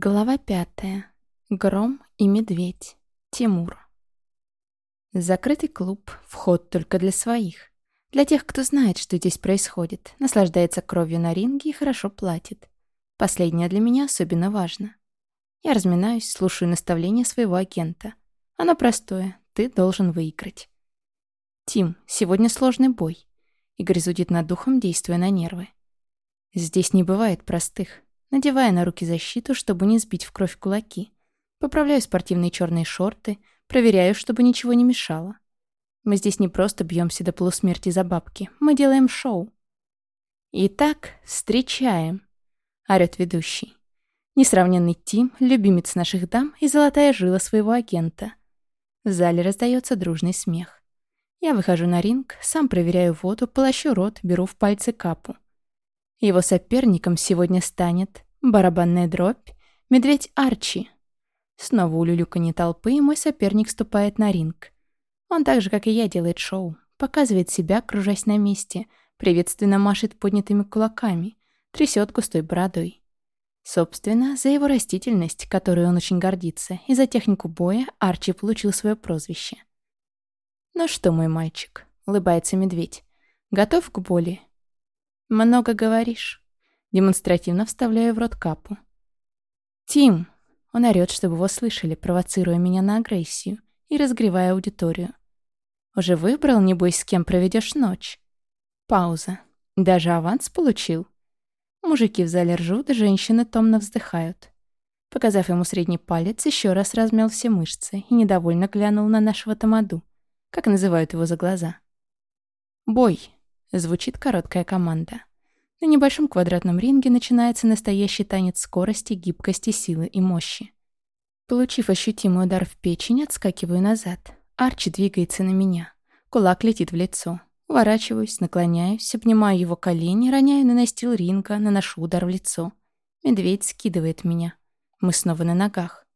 Глава пятая. Гром и медведь. Тимур. Закрытый клуб. Вход только для своих. Для тех, кто знает, что здесь происходит, наслаждается кровью на ринге и хорошо платит. Последнее для меня особенно важно. Я разминаюсь, слушаю наставления своего агента. Оно простое. Ты должен выиграть. Тим, сегодня сложный бой. Игорь зудит над духом, действуя на нервы. Здесь не бывает простых надевая на руки защиту, чтобы не сбить в кровь кулаки. Поправляю спортивные черные шорты, проверяю, чтобы ничего не мешало. Мы здесь не просто бьемся до полусмерти за бабки, мы делаем шоу. «Итак, встречаем», — орёт ведущий. Несравненный Тим, любимец наших дам и золотая жила своего агента. В зале раздается дружный смех. Я выхожу на ринг, сам проверяю воду, полощу рот, беру в пальцы капу. Его соперником сегодня станет барабанная дробь, медведь Арчи. Снова люлюканье толпы, и мой соперник ступает на ринг. Он так же, как и я, делает шоу, показывает себя, кружась на месте, приветственно машет поднятыми кулаками, трясет густой бородой. Собственно, за его растительность, которой он очень гордится, и за технику боя Арчи получил свое прозвище. «Ну что, мой мальчик?» — улыбается медведь. «Готов к боли?» «Много говоришь». Демонстративно вставляю в рот капу. «Тим!» Он орёт, чтобы его слышали, провоцируя меня на агрессию и разгревая аудиторию. «Уже выбрал, небось, с кем проведешь ночь?» Пауза. «Даже аванс получил?» Мужики в зале ржут, женщины томно вздыхают. Показав ему средний палец, еще раз размял все мышцы и недовольно глянул на нашего тамаду, как называют его за глаза. «Бой!» Звучит короткая команда. На небольшом квадратном ринге начинается настоящий танец скорости, гибкости, силы и мощи. Получив ощутимый удар в печень, отскакиваю назад. Арчи двигается на меня. Кулак летит в лицо. Уворачиваюсь, наклоняюсь, обнимаю его колени, роняю на настил ринга, наношу удар в лицо. Медведь скидывает меня. Мы снова на ногах.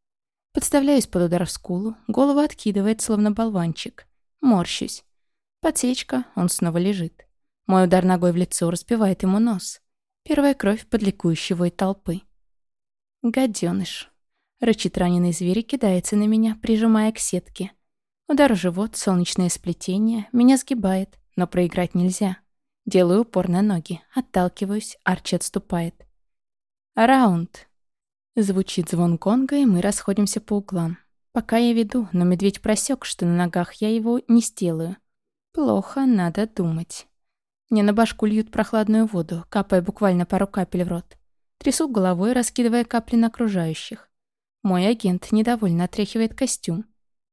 Подставляюсь под удар в скулу, голову откидывает, словно болванчик. Морщусь. Подсечка, он снова лежит. Мой удар ногой в лицо разбивает ему нос. Первая кровь под ликующего толпы. Гаденыш. Рычит раненый зверь и кидается на меня, прижимая к сетке. Удар в живот, солнечное сплетение, меня сгибает, но проиграть нельзя. Делаю упор на ноги, отталкиваюсь, Арчи отступает. «Раунд!» Звучит звон конга, и мы расходимся по углам. Пока я веду, но медведь просек, что на ногах я его не сделаю. Плохо, надо думать. Мне на башку льют прохладную воду, капая буквально пару капель в рот. Трясу головой, раскидывая капли на окружающих. Мой агент недовольно отряхивает костюм.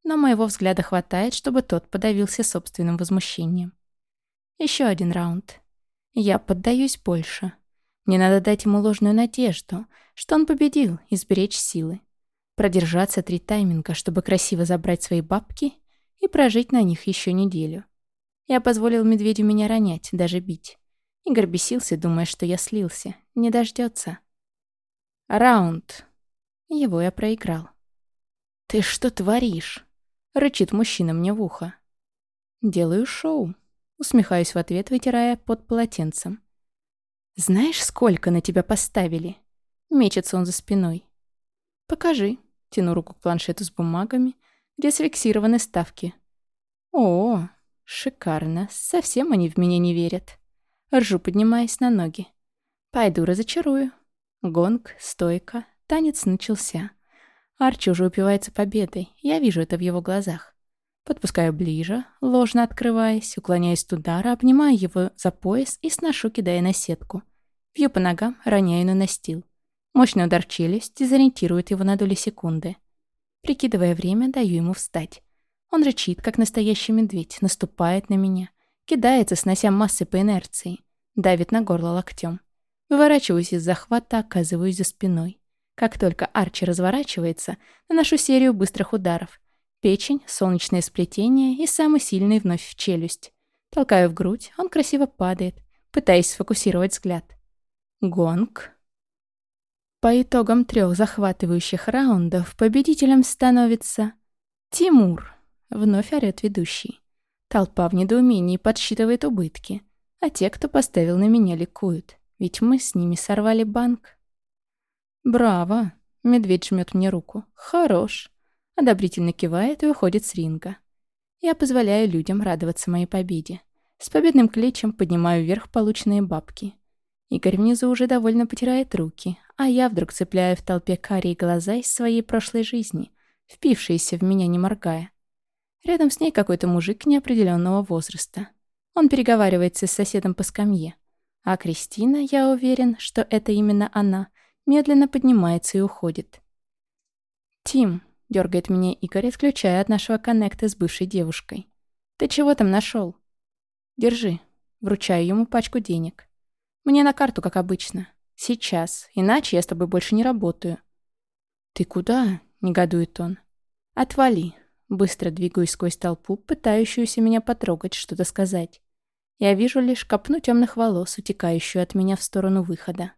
Но моего взгляда хватает, чтобы тот подавился собственным возмущением. Еще один раунд. Я поддаюсь больше. Мне надо дать ему ложную надежду, что он победил и сберечь силы. Продержаться три тайминга, чтобы красиво забрать свои бабки и прожить на них еще неделю. Я позволил медведю меня ронять, даже бить. Игорь бесился, думая, что я слился. Не дождется. Раунд. Его я проиграл. «Ты что творишь?» — рычит мужчина мне в ухо. «Делаю шоу», — усмехаюсь в ответ, вытирая под полотенцем. «Знаешь, сколько на тебя поставили?» — мечется он за спиной. «Покажи», — тяну руку к планшету с бумагами, где сфиксированы ставки. «О, Шикарно. Совсем они в меня не верят. Ржу, поднимаясь на ноги. Пойду разочарую. Гонг, стойка, танец начался. Арчи уже упивается победой. Я вижу это в его глазах. Подпускаю ближе, ложно открываясь, уклоняясь от удара, обнимаю его за пояс и сношу, кидая на сетку. Бью по ногам, роняю на настил. Мощный удар в челюсть дезориентирует его на доли секунды. Прикидывая время, даю ему встать. Он рычит, как настоящий медведь, наступает на меня, кидается, снося массы по инерции, давит на горло локтем. Выворачиваюсь из захвата, оказываюсь за спиной. Как только Арчи разворачивается, наношу серию быстрых ударов. Печень, солнечное сплетение и самый сильный вновь в челюсть. Толкаю в грудь, он красиво падает, пытаясь сфокусировать взгляд. Гонг. По итогам трех захватывающих раундов победителем становится Тимур. Вновь орёт ведущий. Толпа в недоумении подсчитывает убытки. А те, кто поставил на меня, ликуют. Ведь мы с ними сорвали банк. «Браво!» Медведь жмет мне руку. Хорош. Одобрительно кивает и уходит с ринга. Я позволяю людям радоваться моей победе. С победным кличем поднимаю вверх полученные бабки. Игорь внизу уже довольно потирает руки, а я вдруг цепляю в толпе карие глаза из своей прошлой жизни, впившиеся в меня не моргая. Рядом с ней какой-то мужик неопределенного возраста. Он переговаривается с соседом по скамье. А Кристина, я уверен, что это именно она, медленно поднимается и уходит. «Тим», — дергает меня Игорь, отключая от нашего коннекта с бывшей девушкой. «Ты чего там нашел? «Держи», — вручаю ему пачку денег. «Мне на карту, как обычно. Сейчас, иначе я с тобой больше не работаю». «Ты куда?» — негодует он. «Отвали». Быстро двигаюсь сквозь толпу, пытающуюся меня потрогать, что-то сказать. Я вижу лишь копну темных волос, утекающую от меня в сторону выхода.